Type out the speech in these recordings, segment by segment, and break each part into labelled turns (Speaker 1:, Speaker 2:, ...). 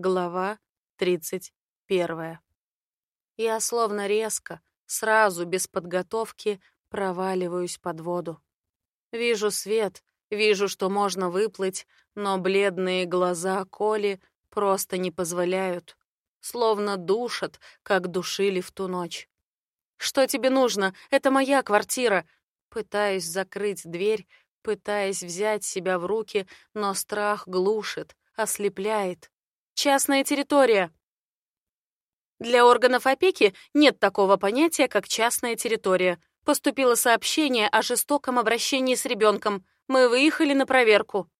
Speaker 1: Глава 31. Я словно резко, сразу, без подготовки, проваливаюсь под воду. Вижу свет, вижу, что можно выплыть, но бледные глаза Коли просто не позволяют. Словно душат, как душили в ту ночь. «Что тебе нужно? Это моя квартира!» Пытаюсь закрыть дверь, пытаясь взять себя в руки, но страх глушит, ослепляет. Частная территория. Для органов опеки нет такого понятия, как частная территория. Поступило сообщение о жестоком обращении с ребенком. Мы выехали на проверку.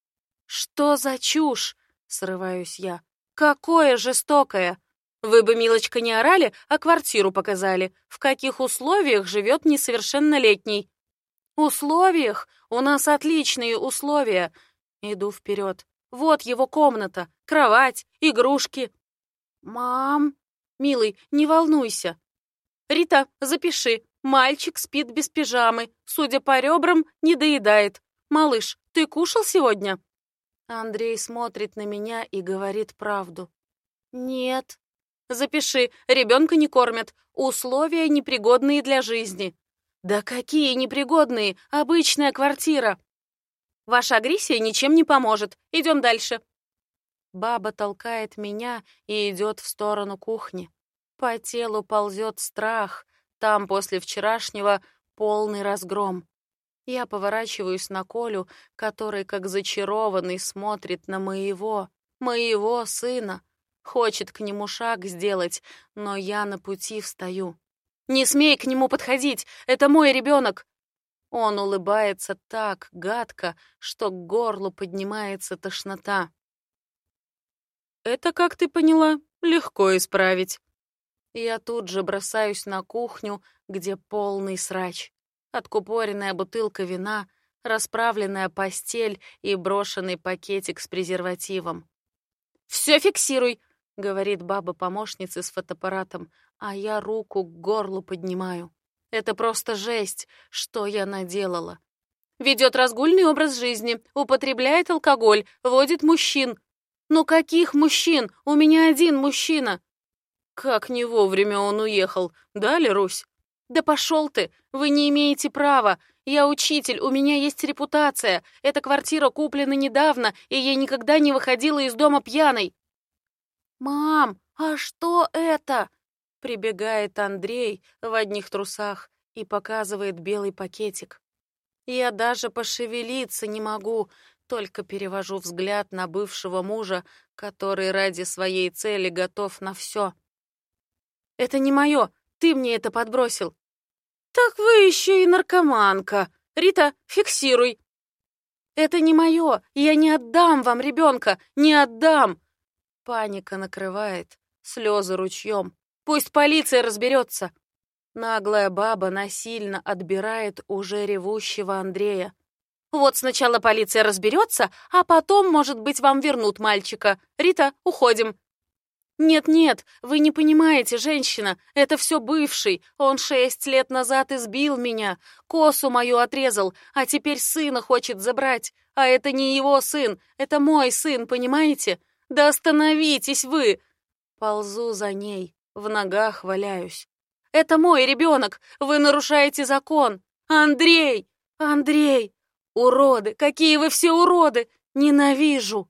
Speaker 1: Что за чушь? Срываюсь я. Какое жестокое? Вы бы, милочка, не орали, а квартиру показали. В каких условиях живет несовершеннолетний? Условиях? У нас отличные условия. Иду вперед. Вот его комната, кровать, игрушки. Мам, милый, не волнуйся. Рита, запиши. Мальчик спит без пижамы. Судя по ребрам, не доедает. Малыш, ты кушал сегодня? Андрей смотрит на меня и говорит правду. Нет. Запиши, ребенка не кормят. Условия непригодные для жизни. Да какие непригодные? Обычная квартира. Ваша агрессия ничем не поможет. Идем дальше. Баба толкает меня и идет в сторону кухни. По телу ползет страх. Там после вчерашнего полный разгром. Я поворачиваюсь на Колю, который, как зачарованный, смотрит на моего, моего сына. Хочет к нему шаг сделать, но я на пути встаю. «Не смей к нему подходить! Это мой ребенок! Он улыбается так гадко, что к горлу поднимается тошнота. «Это, как ты поняла, легко исправить». Я тут же бросаюсь на кухню, где полный срач. Откупоренная бутылка вина, расправленная постель и брошенный пакетик с презервативом. «Все фиксируй!» — говорит баба-помощница с фотоаппаратом, а я руку к горлу поднимаю. Это просто жесть, что я наделала. Ведет разгульный образ жизни, употребляет алкоголь, водит мужчин. Но каких мужчин? У меня один мужчина. Как не вовремя он уехал, да, Лерусь? Да пошел ты, вы не имеете права. Я учитель, у меня есть репутация. Эта квартира куплена недавно, и я никогда не выходила из дома пьяной. Мам, а что это? Прибегает Андрей в одних трусах и показывает белый пакетик. Я даже пошевелиться не могу, только перевожу взгляд на бывшего мужа, который ради своей цели готов на все. «Это не мое, ты мне это подбросил». «Так вы еще и наркоманка. Рита, фиксируй». «Это не мое, я не отдам вам ребенка, не отдам». Паника накрывает, слезы ручьем. Пусть полиция разберется. Наглая баба насильно отбирает уже ревущего Андрея. Вот сначала полиция разберется, а потом, может быть, вам вернут мальчика. Рита, уходим. Нет-нет, вы не понимаете, женщина, это все бывший. Он шесть лет назад избил меня, косу мою отрезал, а теперь сына хочет забрать. А это не его сын, это мой сын, понимаете? Да остановитесь вы! Ползу за ней в ногах валяюсь. «Это мой ребенок! Вы нарушаете закон! Андрей! Андрей! Уроды! Какие вы все уроды! Ненавижу!»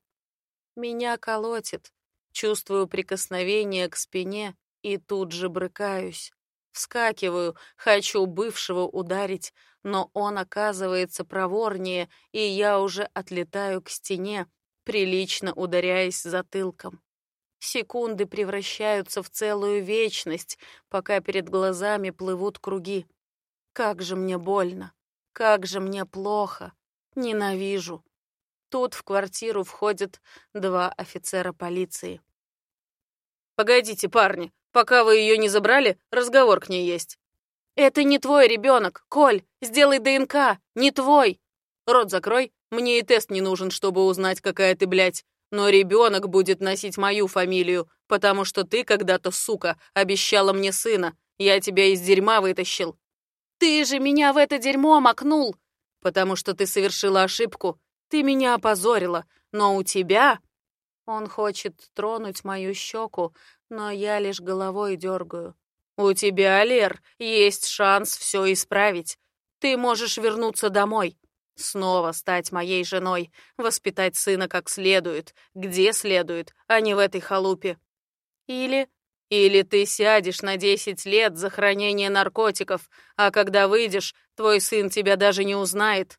Speaker 1: Меня колотит. Чувствую прикосновение к спине и тут же брыкаюсь. Вскакиваю, хочу бывшего ударить, но он оказывается проворнее, и я уже отлетаю к стене, прилично ударяясь затылком. Секунды превращаются в целую вечность, пока перед глазами плывут круги. Как же мне больно, как же мне плохо, ненавижу. Тут в квартиру входят два офицера полиции. «Погодите, парни, пока вы ее не забрали, разговор к ней есть». «Это не твой ребенок, Коль, сделай ДНК, не твой». «Рот закрой, мне и тест не нужен, чтобы узнать, какая ты, блядь. Но ребенок будет носить мою фамилию, потому что ты когда-то, сука, обещала мне сына. Я тебя из дерьма вытащил. Ты же меня в это дерьмо макнул, потому что ты совершила ошибку. Ты меня опозорила, но у тебя... Он хочет тронуть мою щеку, но я лишь головой дергаю. «У тебя, Лер, есть шанс все исправить. Ты можешь вернуться домой, снова стать моей женой, воспитать сына как следует, где следует, а не в этой халупе. Или... Или ты сядешь на 10 лет за хранение наркотиков, а когда выйдешь, твой сын тебя даже не узнает.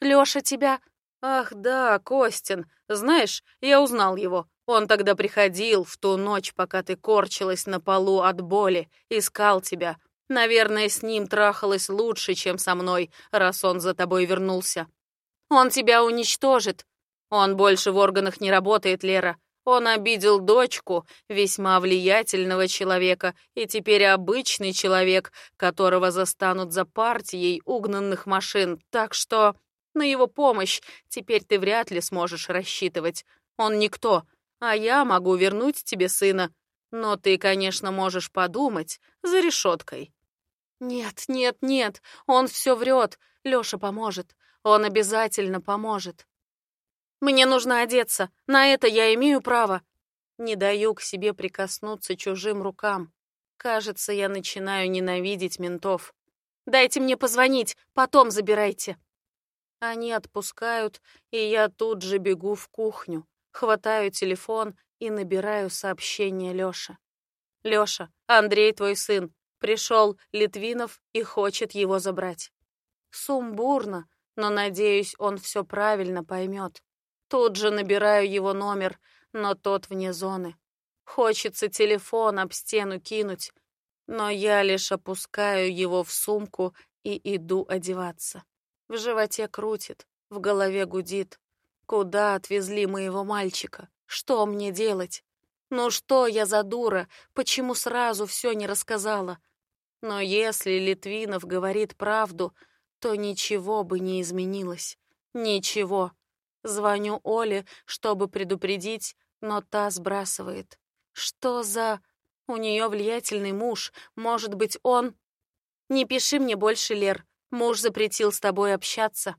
Speaker 1: Лёша тебя... Ах да, Костин. Знаешь, я узнал его. Он тогда приходил в ту ночь, пока ты корчилась на полу от боли, искал тебя. Наверное, с ним трахалось лучше, чем со мной, раз он за тобой вернулся. Он тебя уничтожит. Он больше в органах не работает, Лера. Он обидел дочку весьма влиятельного человека и теперь обычный человек, которого застанут за партией угнанных машин, так что на его помощь теперь ты вряд ли сможешь рассчитывать. Он никто, а я могу вернуть тебе сына. Но ты, конечно, можешь подумать за решеткой. Нет, нет, нет, он все врет. Леша поможет. Он обязательно поможет. Мне нужно одеться. На это я имею право. Не даю к себе прикоснуться чужим рукам. Кажется, я начинаю ненавидеть ментов. Дайте мне позвонить, потом забирайте. Они отпускают, и я тут же бегу в кухню, хватаю телефон и набираю сообщение Лёше. «Лёша, Андрей твой сын. Пришел Литвинов и хочет его забрать». Сумбурно, но, надеюсь, он все правильно поймет. Тут же набираю его номер, но тот вне зоны. Хочется телефон об стену кинуть, но я лишь опускаю его в сумку и иду одеваться. В животе крутит, в голове гудит. Куда отвезли моего мальчика? Что мне делать? Ну что я за дура? Почему сразу все не рассказала? Но если Литвинов говорит правду, то ничего бы не изменилось. Ничего. Звоню Оле, чтобы предупредить, но та сбрасывает. Что за... У нее влиятельный муж. Может быть, он... Не пиши мне больше, Лер. Муж запретил с тобой общаться.